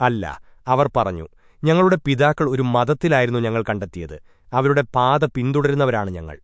അല്ല അവർ പറഞ്ഞു ഞങ്ങളുടെ പിതാക്കൾ ഒരു മതത്തിലായിരുന്നു ഞങ്ങൾ കണ്ടെത്തിയത്. അവരുടെ പാത പിന്തുടരുന്നവരാണ് ഞങ്ങൾ.